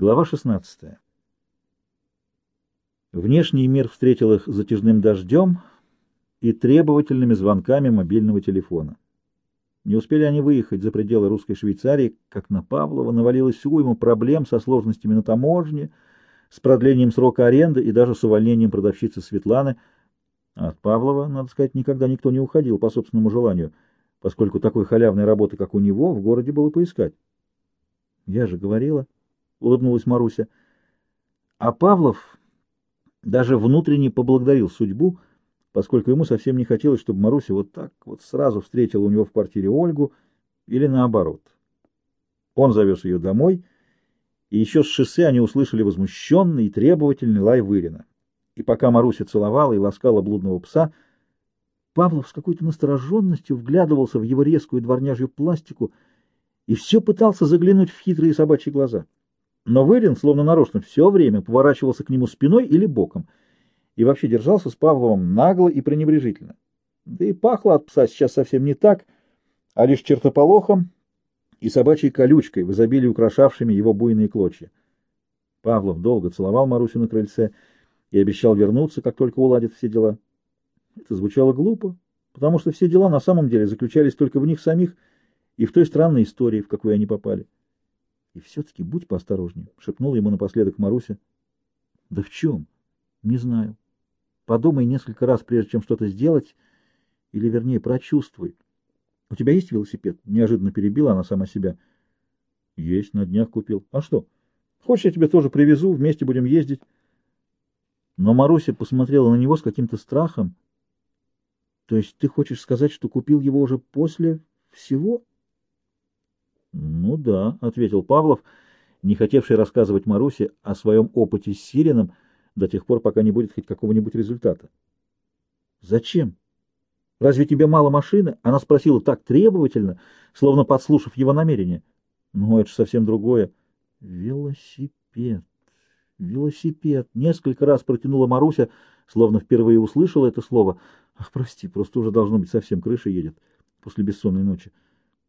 Глава 16. Внешний мир встретил их затяжным дождем и требовательными звонками мобильного телефона. Не успели они выехать за пределы русской Швейцарии, как на Павлова навалилось уйма проблем со сложностями на таможне, с продлением срока аренды и даже с увольнением продавщицы Светланы. От Павлова, надо сказать, никогда никто не уходил по собственному желанию, поскольку такой халявной работы, как у него, в городе было поискать. Я же говорила... — улыбнулась Маруся. А Павлов даже внутренне поблагодарил судьбу, поскольку ему совсем не хотелось, чтобы Маруся вот так вот сразу встретила у него в квартире Ольгу или наоборот. Он завез ее домой, и еще с шоссе они услышали возмущенный и требовательный лай Вырина. И пока Маруся целовала и ласкала блудного пса, Павлов с какой-то настороженностью вглядывался в его резкую дворняжью пластику и все пытался заглянуть в хитрые собачьи глаза — но Вырин, словно нарочно, все время поворачивался к нему спиной или боком и вообще держался с Павловым нагло и пренебрежительно. Да и пахло от пса сейчас совсем не так, а лишь чертополохом и собачьей колючкой, в изобилии украшавшими его буйные клочья. Павлов долго целовал Марусю на крыльце и обещал вернуться, как только уладит все дела. Это звучало глупо, потому что все дела на самом деле заключались только в них самих и в той странной истории, в какую они попали. И все-таки будь поосторожнее, — шепнула ему напоследок Маруся. — Да в чем? — Не знаю. Подумай несколько раз, прежде чем что-то сделать, или, вернее, прочувствуй. — У тебя есть велосипед? — неожиданно перебила она сама себя. — Есть, на днях купил. — А что? Хочешь, я тебе тоже привезу, вместе будем ездить? Но Маруся посмотрела на него с каким-то страхом. — То есть ты хочешь сказать, что купил его уже после всего? — «Ну да», — ответил Павлов, не хотевший рассказывать Марусе о своем опыте с Сирином до тех пор, пока не будет хоть какого-нибудь результата. «Зачем? Разве тебе мало машины?» Она спросила так требовательно, словно подслушав его намерение. «Ну, это же совсем другое». «Велосипед, велосипед!» Несколько раз протянула Маруся, словно впервые услышала это слово. «Ах, прости, просто уже должно быть совсем крыша едет после бессонной ночи».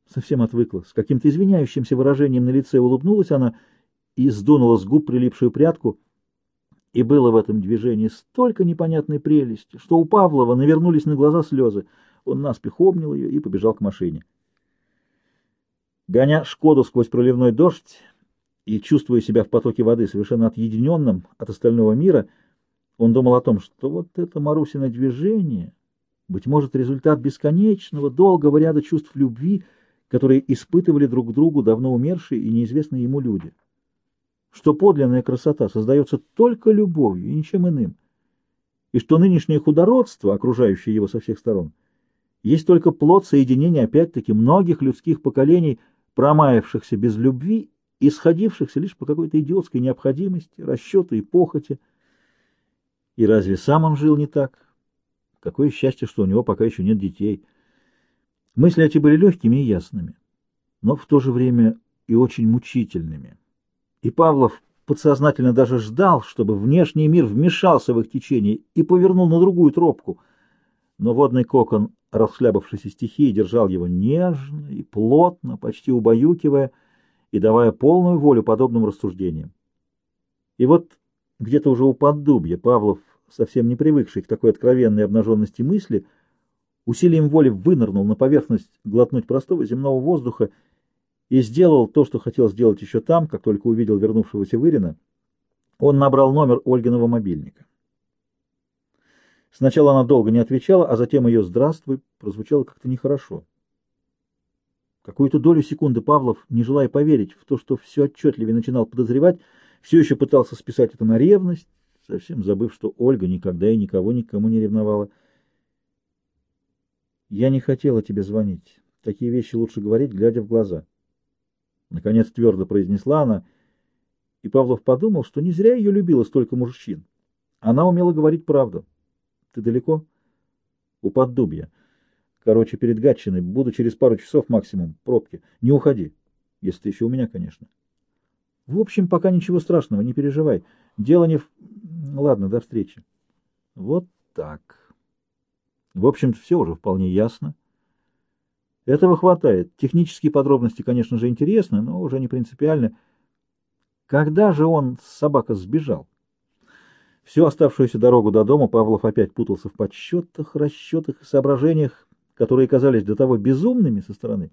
Совсем отвыкла. С каким-то извиняющимся выражением на лице улыбнулась она и сдунула с губ прилипшую прядку. И было в этом движении столько непонятной прелести, что у Павлова навернулись на глаза слезы. Он наспех обнял ее и побежал к машине. Гоня Шкоду сквозь проливной дождь и чувствуя себя в потоке воды совершенно отъединенным от остального мира, он думал о том, что вот это Марусино движение, быть может, результат бесконечного, долгого ряда чувств любви — которые испытывали друг другу давно умершие и неизвестные ему люди. Что подлинная красота создается только любовью и ничем иным, и что нынешнее худородство, окружающее его со всех сторон, есть только плод соединения опять-таки многих людских поколений, промаявшихся без любви и сходившихся лишь по какой-то идиотской необходимости, расчету и похоти. И разве сам он жил не так? Какое счастье, что у него пока еще нет детей — Мысли эти были легкими и ясными, но в то же время и очень мучительными. И Павлов подсознательно даже ждал, чтобы внешний мир вмешался в их течение и повернул на другую тропку. Но водный кокон, расхлябавшийся стихии, держал его нежно и плотно, почти убаюкивая и давая полную волю подобным рассуждениям. И вот где-то уже у поддубья Павлов, совсем не привыкший к такой откровенной обнаженности мысли, — усилием воли вынырнул на поверхность глотнуть простого земного воздуха и сделал то, что хотел сделать еще там, как только увидел вернувшегося Вырина. Он набрал номер Ольгиного мобильника. Сначала она долго не отвечала, а затем ее «здравствуй» прозвучало как-то нехорошо. Какую-то долю секунды Павлов, не желая поверить в то, что все отчетливее начинал подозревать, все еще пытался списать это на ревность, совсем забыв, что Ольга никогда и никого никому не ревновала. Я не хотела тебе звонить. Такие вещи лучше говорить, глядя в глаза. Наконец твердо произнесла она, и Павлов подумал, что не зря ее любило столько мужчин. Она умела говорить правду. Ты далеко? У поддубья. Короче, перед Гатчиной. Буду через пару часов максимум. Пробки. Не уходи. Если ты еще у меня, конечно. В общем, пока ничего страшного, не переживай. Дело не в... Ладно, до встречи. Вот так. В общем все уже вполне ясно. Этого хватает. Технические подробности, конечно же, интересны, но уже не принципиальны. Когда же он, собака, сбежал? Всю оставшуюся дорогу до дома Павлов опять путался в подсчетах, расчетах и соображениях, которые казались до того безумными со стороны,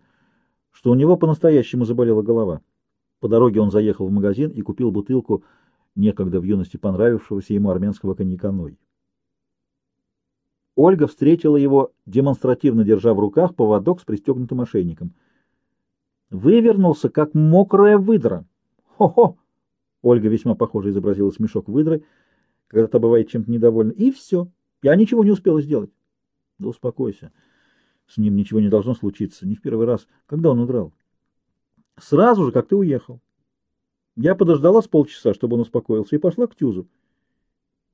что у него по-настоящему заболела голова. По дороге он заехал в магазин и купил бутылку некогда в юности понравившегося ему армянского коньяка «Ной». Ольга встретила его, демонстративно держа в руках поводок с пристегнутым ошейником. Вывернулся, как мокрая выдра. «Хо-хо!» Ольга весьма похоже изобразила смешок выдры, когда то бывает чем-то недовольна. И все. Я ничего не успела сделать. Да успокойся. С ним ничего не должно случиться. Не в первый раз. Когда он удрал? Сразу же, как ты уехал. Я подождала с полчаса, чтобы он успокоился, и пошла к Тюзу.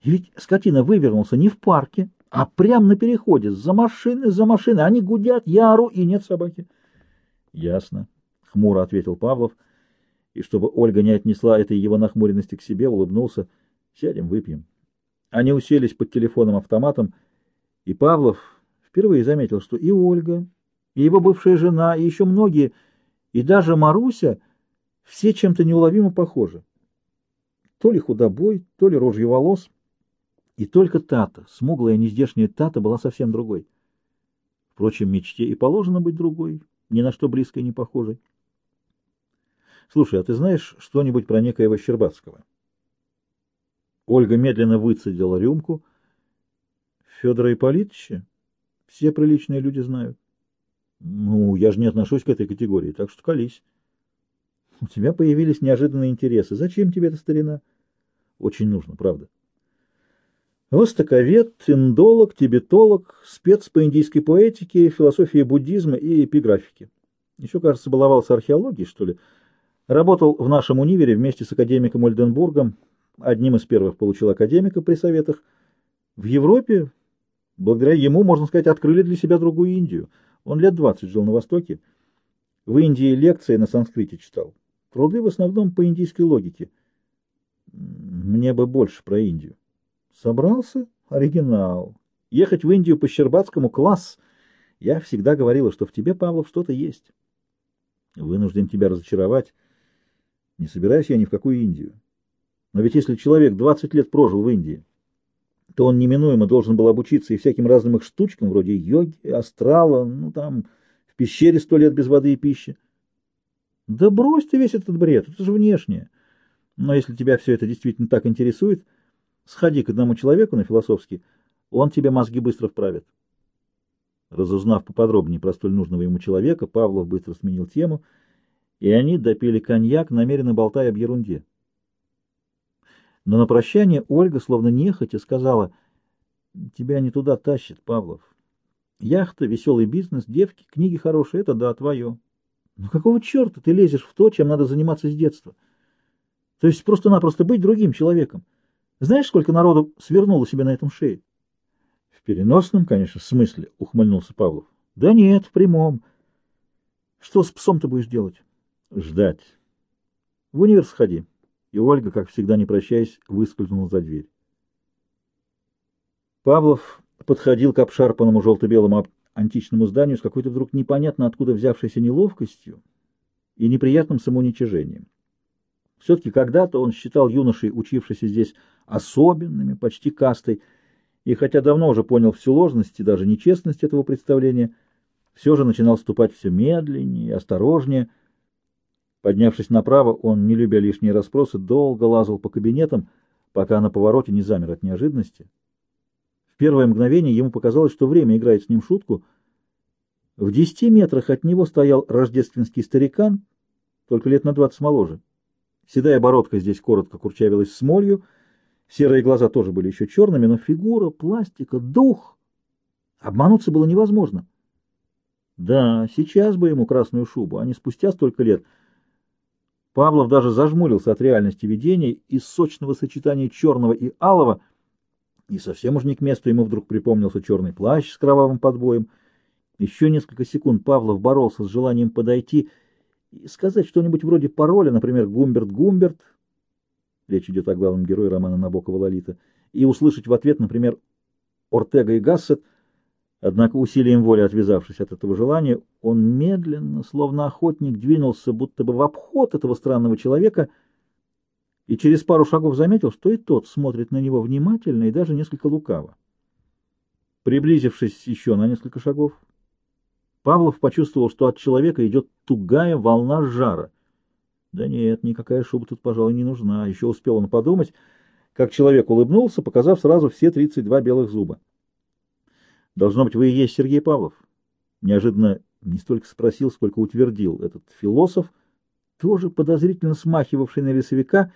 И ведь скотина вывернулся не в парке, а прямо на переходе, за машины, за машины. Они гудят, я ору, и нет собаки. — Ясно, — хмуро ответил Павлов, и, чтобы Ольга не отнесла этой его нахмуренности к себе, улыбнулся. — Сядем, выпьем. Они уселись под телефоном-автоматом, и Павлов впервые заметил, что и Ольга, и его бывшая жена, и еще многие, и даже Маруся, все чем-то неуловимо похожи. То ли худобой, то ли рожью волос — и только Тата, смуглая нездешняя Тата, была совсем другой. Впрочем, мечте и положено быть другой, ни на что близкой не похожей. Слушай, а ты знаешь что-нибудь про некоего Щербатского? Ольга медленно выцедила рюмку. Федора Ипполитовича? Все приличные люди знают. Ну, я же не отношусь к этой категории, так что колись. У тебя появились неожиданные интересы. Зачем тебе эта старина? Очень нужно, правда. Востоковед, индолог, тибетолог, спец по индийской поэтике, философии буддизма и эпиграфике. Еще, кажется, баловался археологией, что ли. Работал в нашем универе вместе с академиком Ольденбургом, одним из первых получил академика при советах. В Европе, благодаря ему, можно сказать, открыли для себя другую Индию. Он лет двадцать жил на Востоке. В Индии лекции на санскрите читал. Труды в основном по индийской логике. Мне бы больше про Индию. Собрался? Оригинал. Ехать в Индию по Щербатскому — класс. Я всегда говорила, что в тебе, Павлов, что-то есть. Вынужден тебя разочаровать. Не собираюсь я ни в какую Индию. Но ведь если человек 20 лет прожил в Индии, то он неминуемо должен был обучиться и всяким разным их штучкам, вроде йоги, астрала, ну там, в пещере сто лет без воды и пищи. Да брось ты весь этот бред, это же внешнее. Но если тебя все это действительно так интересует, Сходи к одному человеку на философский, он тебе мозги быстро вправит. Разузнав поподробнее про столь нужного ему человека, Павлов быстро сменил тему, и они допили коньяк, намеренно болтая об ерунде. Но на прощание Ольга, словно нехотя, сказала, «Тебя не туда тащит, Павлов. Яхта, веселый бизнес, девки, книги хорошие — это да, твое. Но какого черта ты лезешь в то, чем надо заниматься с детства? То есть просто-напросто быть другим человеком. Знаешь, сколько народу свернуло себе на этом шее? — В переносном, конечно, смысле, — ухмыльнулся Павлов. — Да нет, в прямом. Что с псом ты будешь делать? — Ждать. — В универ сходи. И Ольга, как всегда не прощаясь, выскользнула за дверь. Павлов подходил к обшарпанному желто-белому античному зданию с какой-то вдруг непонятно откуда взявшейся неловкостью и неприятным самоуничижением. Все-таки когда-то он считал юношей, учившийся здесь, особенными, почти кастой, и хотя давно уже понял всю ложность и даже нечестность этого представления, все же начинал ступать все медленнее и осторожнее. Поднявшись направо, он, не любя лишние расспросы, долго лазал по кабинетам, пока на повороте не замер от неожиданности. В первое мгновение ему показалось, что время играет с ним шутку. В десяти метрах от него стоял рождественский старикан, только лет на двадцать моложе. Седая бородка здесь коротко курчавилась смолью, серые глаза тоже были еще черными, но фигура, пластика, дух... Обмануться было невозможно. Да, сейчас бы ему красную шубу, а не спустя столько лет. Павлов даже зажмурился от реальности видения из сочного сочетания черного и алого, и совсем уж не к месту ему вдруг припомнился черный плащ с кровавым подбоем. Еще несколько секунд Павлов боролся с желанием подойти и сказать что-нибудь вроде пароля, например, «Гумберт-Гумберт», речь идет о главном герое романа Набокова «Лолита», и услышать в ответ, например, «Ортега и Гассет», однако усилием воли отвязавшись от этого желания, он медленно, словно охотник, двинулся будто бы в обход этого странного человека и через пару шагов заметил, что и тот смотрит на него внимательно и даже несколько лукаво. Приблизившись еще на несколько шагов, Павлов почувствовал, что от человека идет тугая волна жара. Да нет, никакая шуба тут, пожалуй, не нужна. Еще успел он подумать, как человек улыбнулся, показав сразу все 32 белых зуба. «Должно быть, вы и есть Сергей Павлов?» Неожиданно не столько спросил, сколько утвердил этот философ, тоже подозрительно смахивавший на лесовика,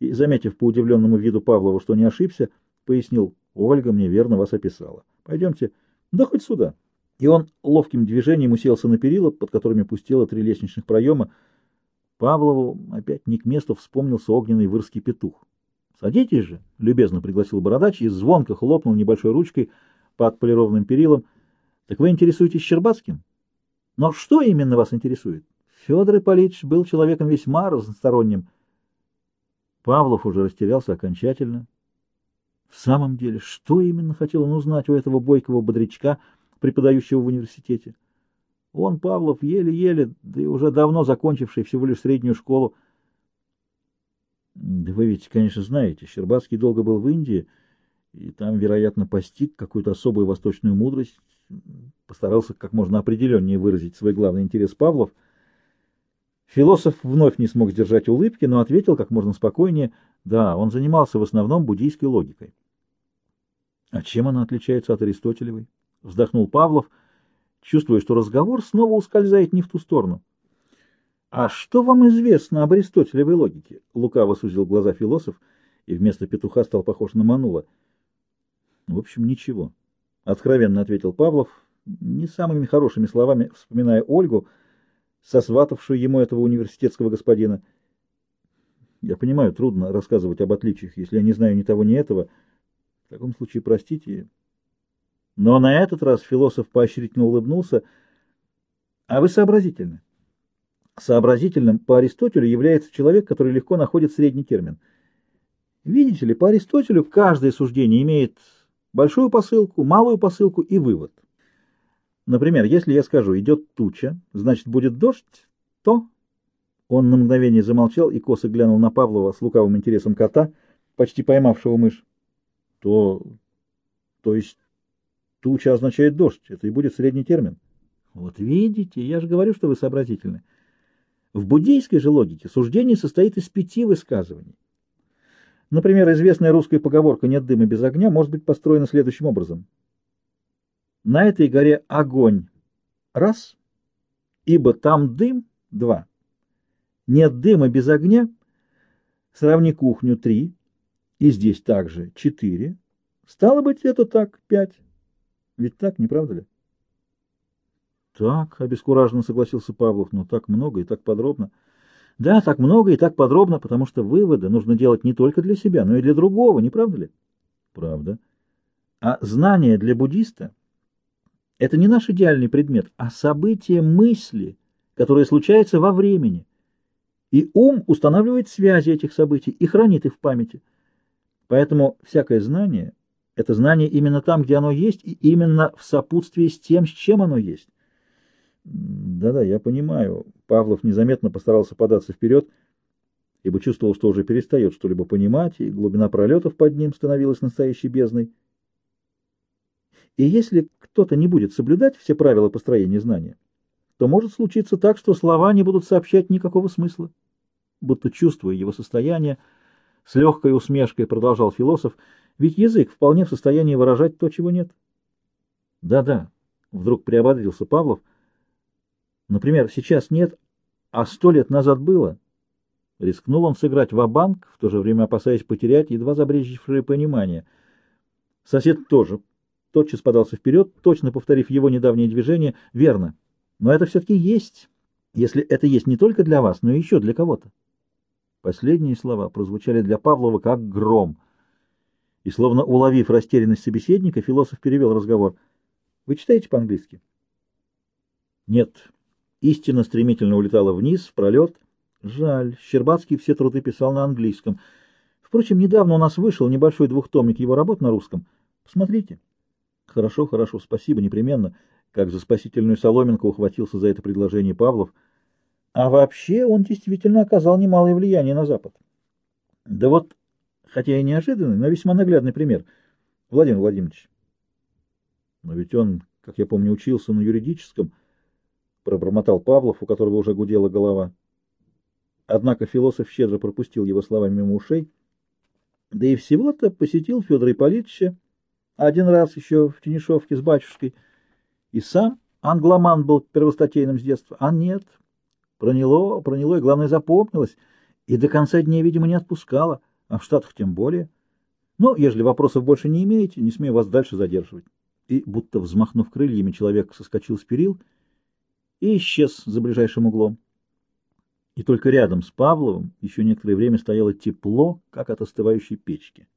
и, заметив по удивленному виду Павлова, что не ошибся, пояснил, «Ольга мне верно вас описала. Пойдемте, да хоть сюда». И он ловким движением уселся на перила, под которыми пустило три лестничных проема. Павлову опять не к месту вспомнился огненный вырский петух. «Садитесь же», — любезно пригласил бородач и звонко хлопнул небольшой ручкой под полированным перилом. «Так вы интересуетесь Щербацким?» «Но что именно вас интересует?» Федор Ипполитович был человеком весьма разносторонним. Павлов уже растерялся окончательно. В самом деле, что именно хотел он узнать у этого бойкого бодрячка, преподающего в университете? Он, Павлов, еле-еле, да и уже давно закончивший всего лишь среднюю школу, да вы ведь, конечно, знаете, Щербацкий долго был в Индии, и там, вероятно, постиг какую-то особую восточную мудрость, постарался как можно определеннее выразить свой главный интерес Павлов. Философ вновь не смог сдержать улыбки, но ответил как можно спокойнее, да, он занимался в основном буддийской логикой. А чем она отличается от Аристотелевой? Вздохнул Павлов, чувствуя, что разговор снова ускользает не в ту сторону. «А что вам известно об аристотелевой логике?» Лукаво сузил глаза философ и вместо петуха стал похож на манула. «В общем, ничего», — откровенно ответил Павлов, не самыми хорошими словами вспоминая Ольгу, сосватавшую ему этого университетского господина. «Я понимаю, трудно рассказывать об отличиях, если я не знаю ни того, ни этого. В таком случае простите». Но на этот раз философ поощрительно улыбнулся. «А вы сообразительны». Сообразительным по Аристотелю является человек, который легко находит средний термин. Видите ли, по Аристотелю каждое суждение имеет большую посылку, малую посылку и вывод. Например, если я скажу «идет туча», значит будет дождь, то... Он на мгновение замолчал и косо глянул на Павлова с лукавым интересом кота, почти поймавшего мышь. То... то есть туча означает дождь, это и будет средний термин. Вот видите, я же говорю, что вы сообразительны. В буддийской же логике суждение состоит из пяти высказываний. Например, известная русская поговорка «нет дыма без огня» может быть построена следующим образом. На этой горе огонь – раз, ибо там дым – два. Нет дыма без огня – сравни кухню – три, и здесь также – четыре. Стало быть, это так – пять. Ведь так, не правда ли? Так, обескураженно согласился Павлов, но так много и так подробно. Да, так много и так подробно, потому что выводы нужно делать не только для себя, но и для другого, не правда ли? Правда. А знание для буддиста — это не наш идеальный предмет, а событие мысли, которое случается во времени. И ум устанавливает связи этих событий и хранит их в памяти. Поэтому всякое знание — это знание именно там, где оно есть, и именно в сопутствии с тем, с чем оно есть. Да-да, я понимаю. Павлов незаметно постарался податься вперед, ибо чувствовал, что уже перестает что-либо понимать, и глубина пролетов под ним становилась настоящей бездной. И если кто-то не будет соблюдать все правила построения знания, то может случиться так, что слова не будут сообщать никакого смысла. Будто чувствуя его состояние, с легкой усмешкой продолжал философ, ведь язык вполне в состоянии выражать то, чего нет. Да-да, вдруг приободрился Павлов, — Например, сейчас нет, а сто лет назад было. Рискнул он сыграть ва-банк, в то же время опасаясь потерять едва забрежевшее понимание. Сосед тоже тотчас подался вперед, точно повторив его недавнее движение. Верно. Но это все-таки есть, если это есть не только для вас, но еще для кого-то. Последние слова прозвучали для Павлова как гром. И, словно уловив растерянность собеседника, философ перевел разговор. «Вы читаете по-английски?» «Нет», Истина стремительно улетала вниз, в пролет. Жаль, Щербацкий все труды писал на английском. Впрочем, недавно у нас вышел небольшой двухтомник его работ на русском. Посмотрите. Хорошо, хорошо, спасибо, непременно. Как за спасительную соломинку ухватился за это предложение Павлов. А вообще он действительно оказал немалое влияние на Запад. Да вот, хотя и неожиданный, но весьма наглядный пример. Владимир Владимирович. Но ведь он, как я помню, учился на юридическом, пробормотал Павлов, у которого уже гудела голова. Однако философ щедро пропустил его словами мимо ушей, да и всего-то посетил Федора Ипполитовича один раз еще в Тенишовке с батюшкой, и сам англоман был первостатейным с детства, а нет, проняло, проняло, и, главное, запомнилось, и до конца дней, видимо, не отпускало, а в Штатах тем более. Но, ежели вопросов больше не имеете, не смею вас дальше задерживать. И, будто взмахнув крыльями, человек соскочил с перил и исчез за ближайшим углом. И только рядом с Павловым еще некоторое время стояло тепло, как от остывающей печки.